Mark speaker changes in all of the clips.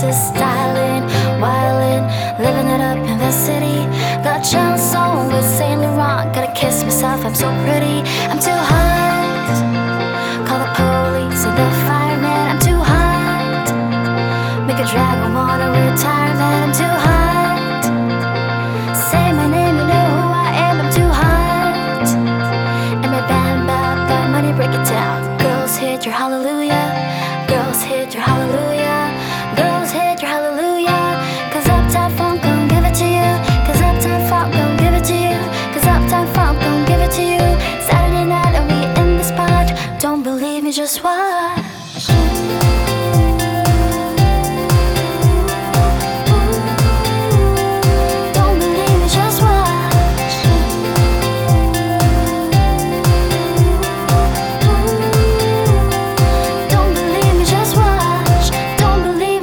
Speaker 1: glasses, styling, wildin', living it up in the city. Got Chucks on with Saint Laurent, gotta kiss myself, I'm so pretty. I'm too hot, call the police and the fireman. I'm too hot, make a dragon wanna retire, man. I'm too hot, say my name, you know who I am. I'm too hot, and my band about that money, break it down. Girls hit your hallelujah.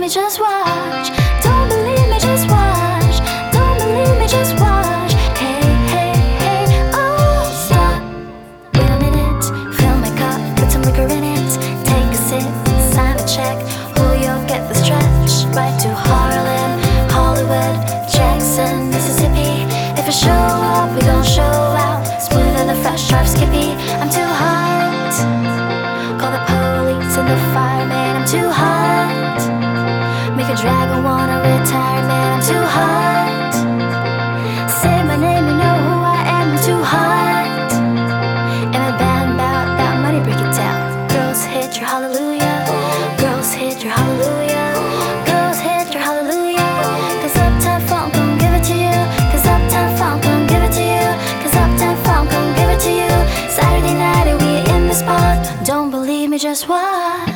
Speaker 1: just watch. Don't believe me, just watch. Don't believe me, just watch. Hey, hey, hey, oh, stop. Wait a minute, fill my cup, put some liquor in it. Take a sip, sign a check. Who you'll get the stretch? Right to Harlem, Hollywood, Jackson, Mississippi. If I show up, we gon' show out. Smoother than fresh, sharp, skippy. I'm too hot. Call the police and the firemen. I'm too hot. hot. Say my name, you know who I am. I'm too hot. About that money, break it down. Girls hit your hallelujah. Girls hit your hallelujah. Girls hit your Uptown Funk give it to Uptown Funk give it to Uptown Funk give it to you. Saturday night we in the spot. Don't believe me, just watch.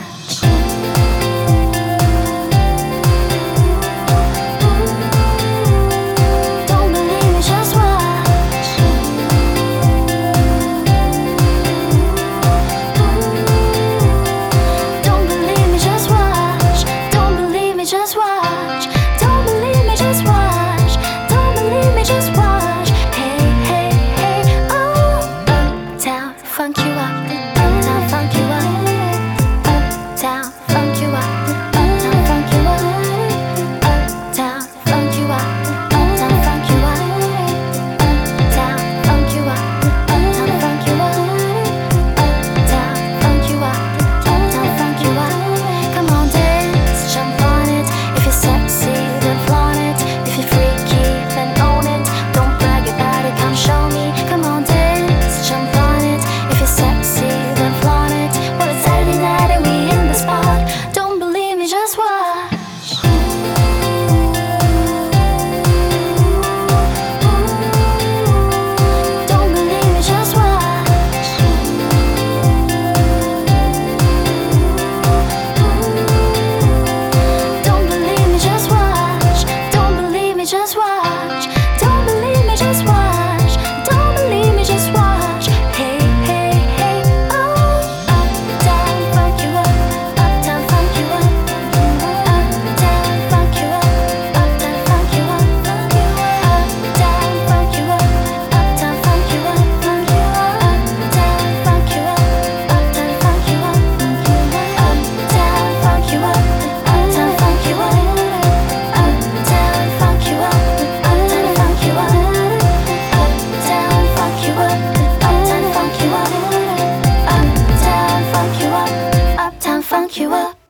Speaker 1: Uptown funk